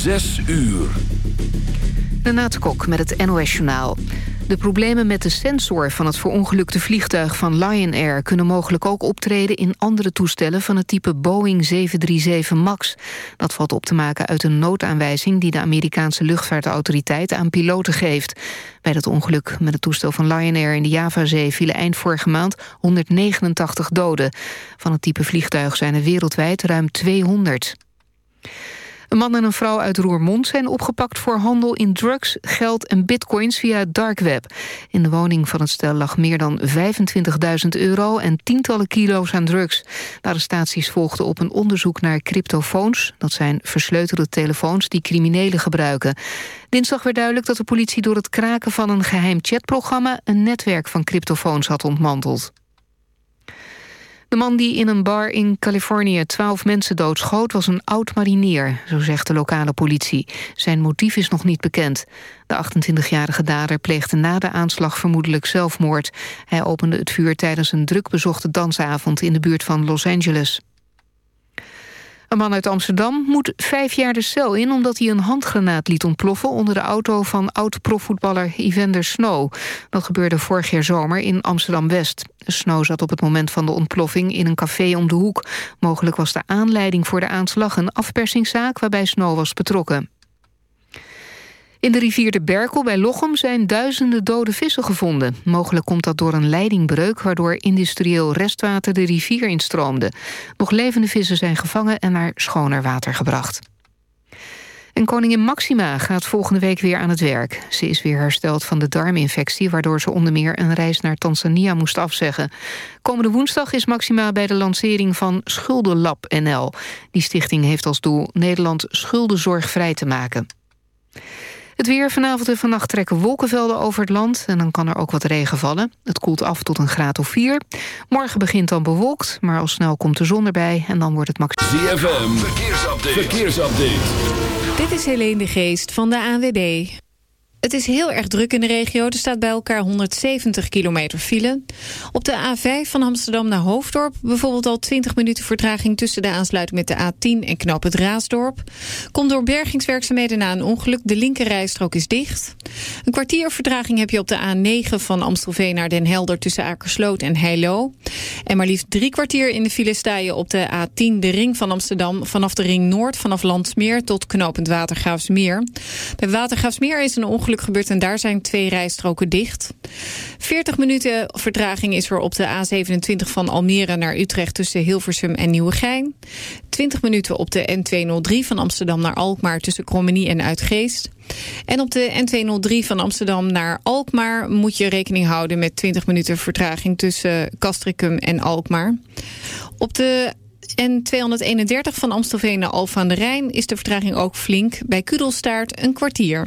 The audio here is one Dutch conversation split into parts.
Zes uur. Renate Kok met het NOS Journaal. De problemen met de sensor van het verongelukte vliegtuig van Lion Air... kunnen mogelijk ook optreden in andere toestellen van het type Boeing 737 MAX. Dat valt op te maken uit een noodaanwijzing... die de Amerikaanse luchtvaartautoriteit aan piloten geeft. Bij dat ongeluk met het toestel van Lion Air in de Javazee... vielen eind vorige maand 189 doden. Van het type vliegtuig zijn er wereldwijd ruim 200. Een man en een vrouw uit Roermond zijn opgepakt voor handel in drugs, geld en bitcoins via het dark web. In de woning van het stel lag meer dan 25.000 euro en tientallen kilo's aan drugs. De arrestaties volgden op een onderzoek naar cryptofoons. Dat zijn versleutelde telefoons die criminelen gebruiken. Dinsdag werd duidelijk dat de politie door het kraken van een geheim chatprogramma... een netwerk van cryptofoons had ontmanteld. De man die in een bar in Californië twaalf mensen doodschoot... was een oud-marinier, zo zegt de lokale politie. Zijn motief is nog niet bekend. De 28-jarige dader pleegde na de aanslag vermoedelijk zelfmoord. Hij opende het vuur tijdens een drukbezochte dansavond... in de buurt van Los Angeles. Een man uit Amsterdam moet vijf jaar de cel in... omdat hij een handgranaat liet ontploffen... onder de auto van oud-profvoetballer Evander Snow. Dat gebeurde vorig jaar zomer in Amsterdam-West. Snow zat op het moment van de ontploffing in een café om de hoek. Mogelijk was de aanleiding voor de aanslag een afpersingszaak... waarbij Snow was betrokken. In de rivier de Berkel bij Lochem zijn duizenden dode vissen gevonden. Mogelijk komt dat door een leidingbreuk... waardoor industrieel restwater de rivier instroomde. Nog levende vissen zijn gevangen en naar schoner water gebracht. En koningin Maxima gaat volgende week weer aan het werk. Ze is weer hersteld van de darminfectie... waardoor ze onder meer een reis naar Tanzania moest afzeggen. Komende woensdag is Maxima bij de lancering van Schuldenlab NL. Die stichting heeft als doel Nederland schuldenzorgvrij te maken. Het weer vanavond en vannacht trekken wolkenvelden over het land... en dan kan er ook wat regen vallen. Het koelt af tot een graad of 4. Morgen begint dan bewolkt, maar al snel komt de zon erbij... en dan wordt het maximaal... ZFM, verkeersupdate. verkeersupdate. Dit is Helene de Geest van de ANWB. Het is heel erg druk in de regio. Er staat bij elkaar 170 kilometer file. Op de A5 van Amsterdam naar Hoofddorp... bijvoorbeeld al 20 minuten vertraging... tussen de aansluiting met de A10 en Knap het Raasdorp. Komt door bergingswerkzaamheden na een ongeluk. De linkerrijstrook is dicht. Een kwartier vertraging heb je op de A9 van Amstelveen naar Den Helder... tussen Akersloot en Heilo. En maar liefst drie kwartier in de file sta je op de A10... de ring van Amsterdam vanaf de ring Noord... vanaf Landsmeer tot knooppunt Watergraafsmeer. Bij Watergraafsmeer is een ongeluk gebeurd en daar zijn twee rijstroken dicht. 40 minuten vertraging is er op de A27 van Almere naar Utrecht tussen Hilversum en Nieuwegein. 20 minuten op de N203 van Amsterdam naar Alkmaar tussen Krommenie en Uitgeest. En op de N203 van Amsterdam naar Alkmaar moet je rekening houden met 20 minuten vertraging tussen Castricum en Alkmaar. Op de N231 van Amstelveen naar Alphen aan de Rijn is de vertraging ook flink. Bij Kudelstaart een kwartier.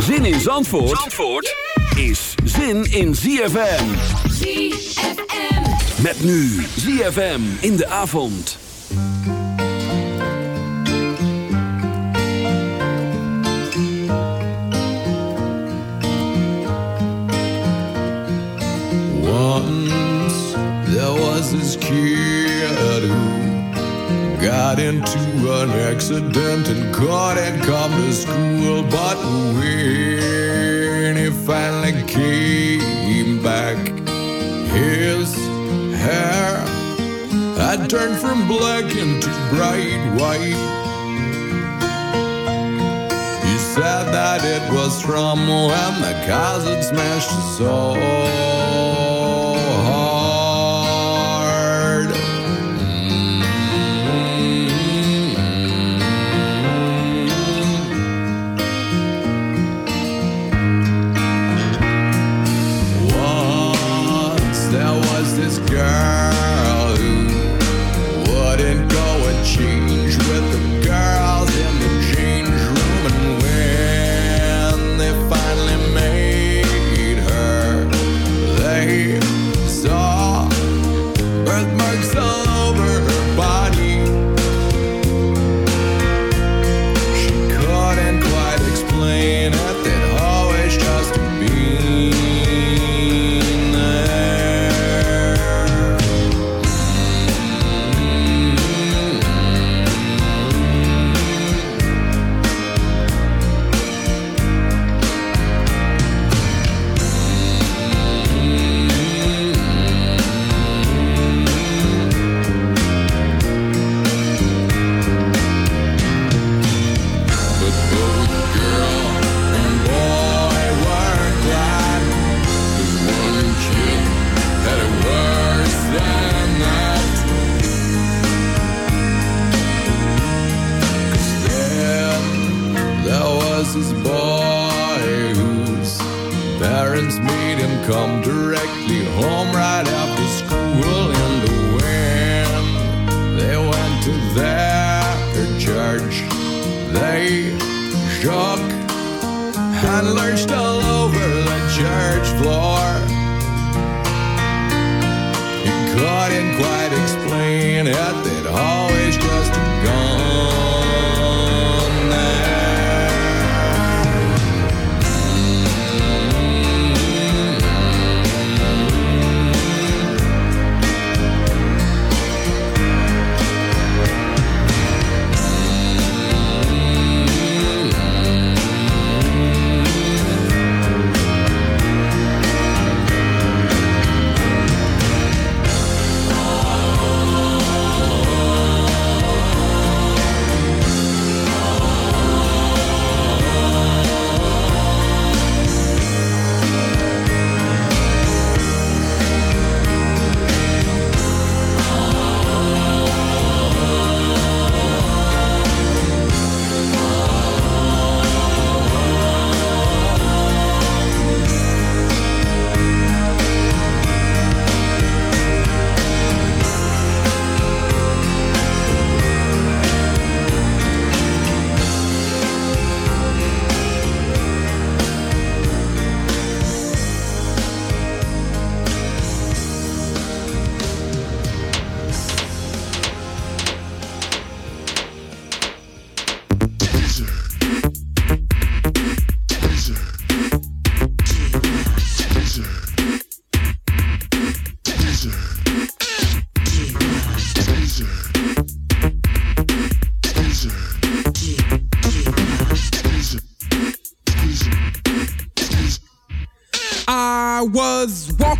Zin in Zandvoort, Zandvoort is zin in ZFM. ZFM. Met nu ZFM in de avond. Once there was this kid who got into an accident and couldn't come to school. But when he finally came back, his hair had had turned from black into bright white. He said that it was from when the cars had smashed his soul.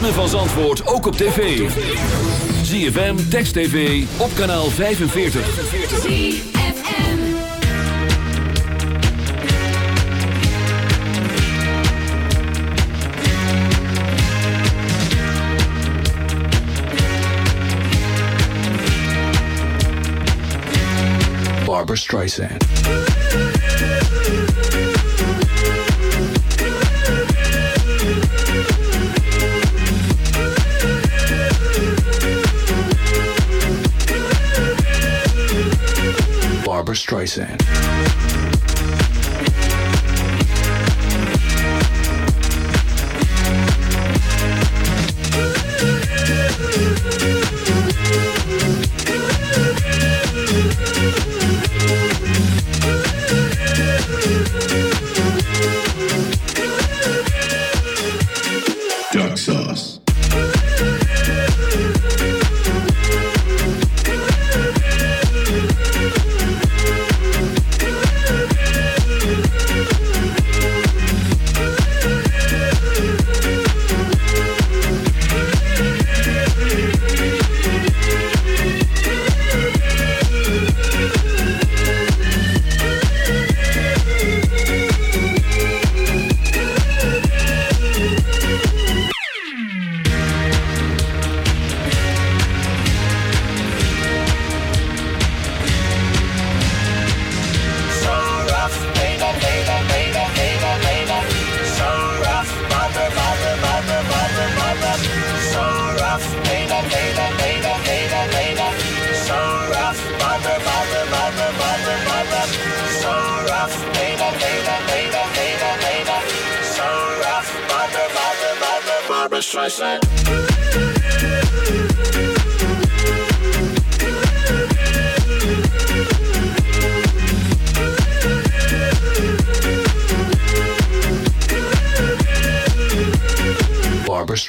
Ritme van Zandvoort ook op tv. ZFM, Text TV, op kanaal 45. Barbara Streisand. Streisand.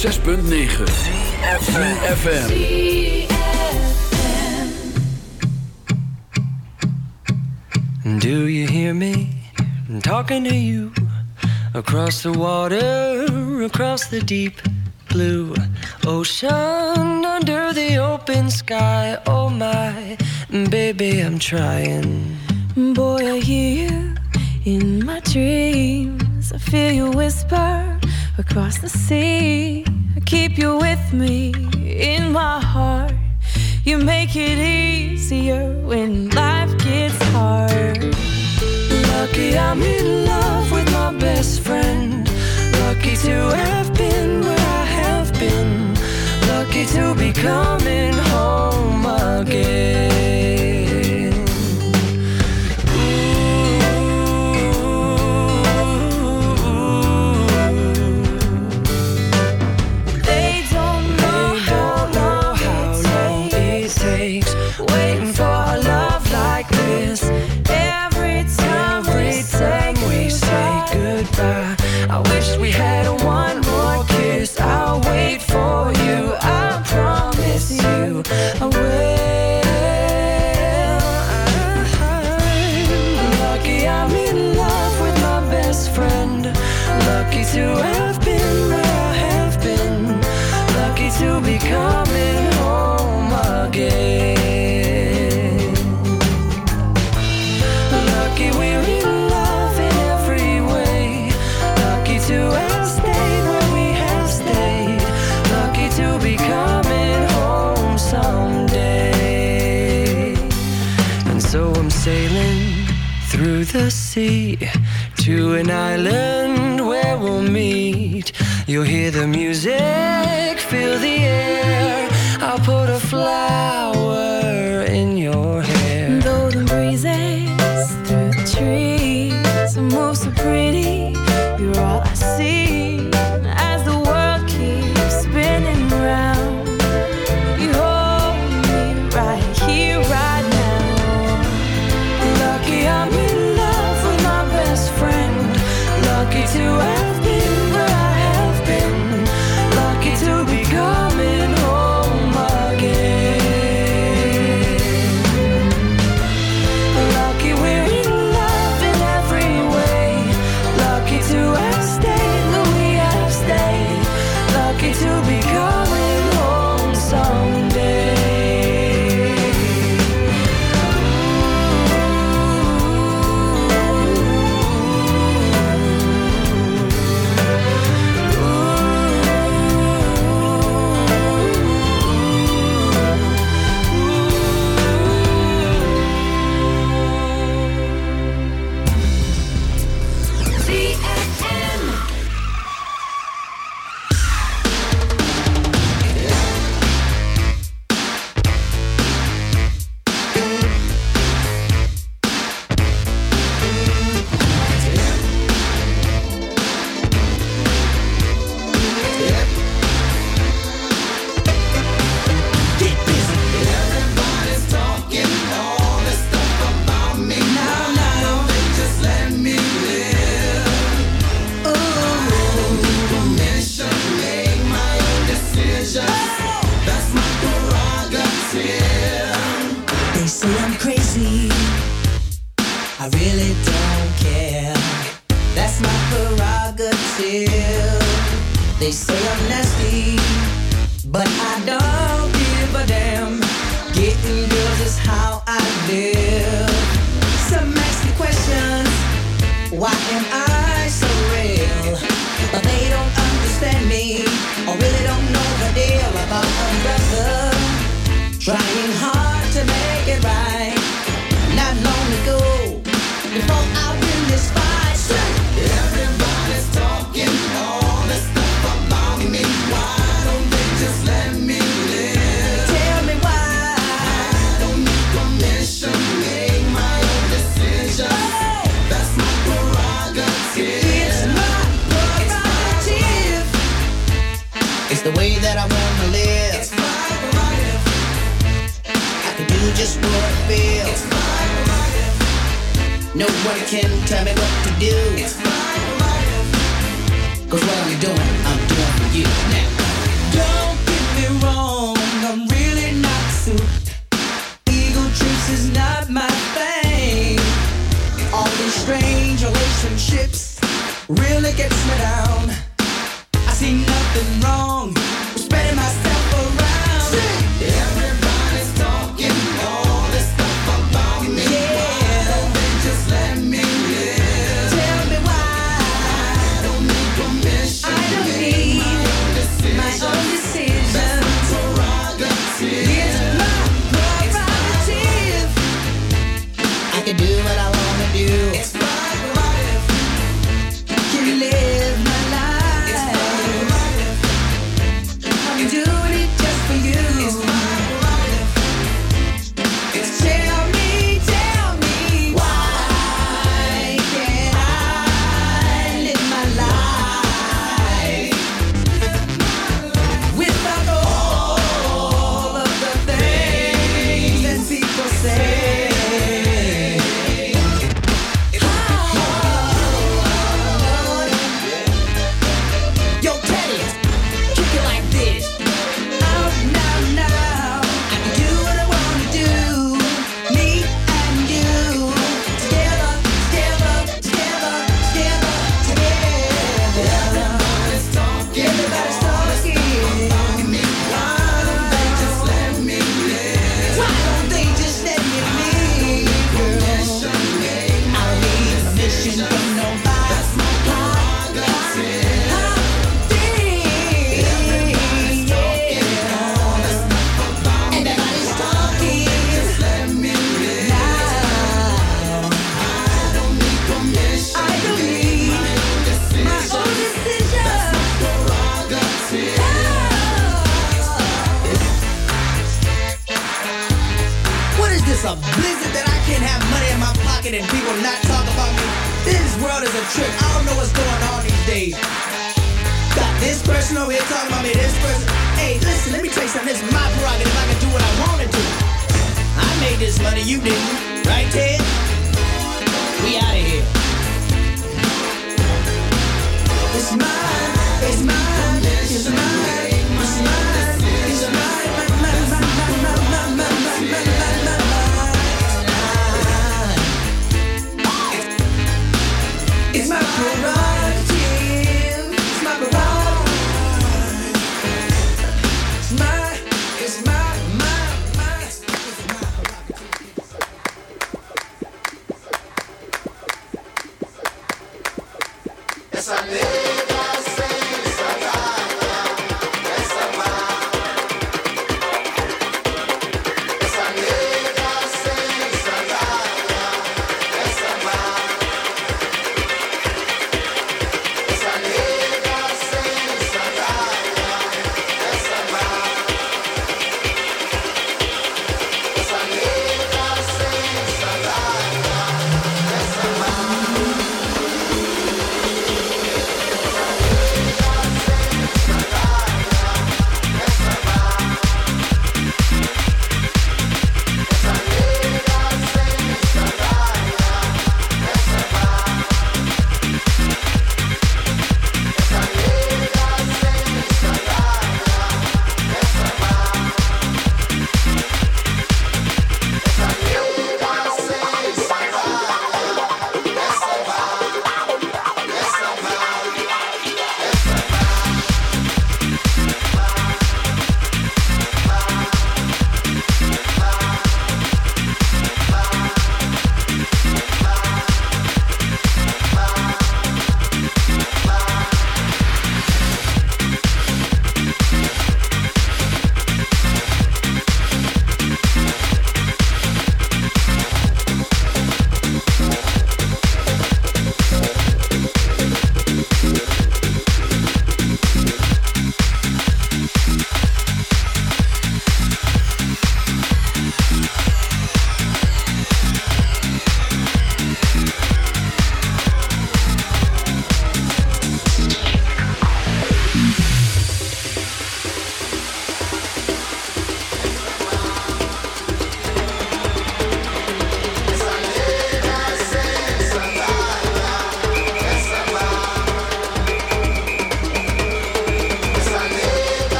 106.9 FM. Do you hear me talking to you across the water, across the deep blue ocean, under the open sky? Oh my, baby, I'm trying. It's the way that I wanna live. It's my prerogative. I can do just what I feel. It's my prerogative. Nobody can tell me what to do. It's my prerogative. Cause what I'm doing, I'm doing for you now.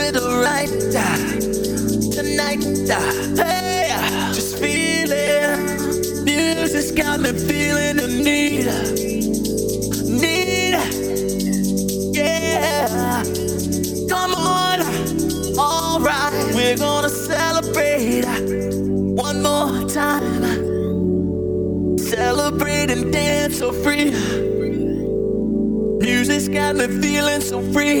It right tonight. Uh, hey, uh, just feel it. Music's got me feeling the need, need. Yeah, come on. All right, we're gonna celebrate uh, one more time. Celebrate and dance so free. Music's got me feeling so free.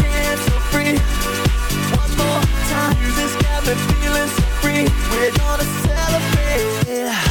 One more time. Got me feeling so free. We're gonna celebrate.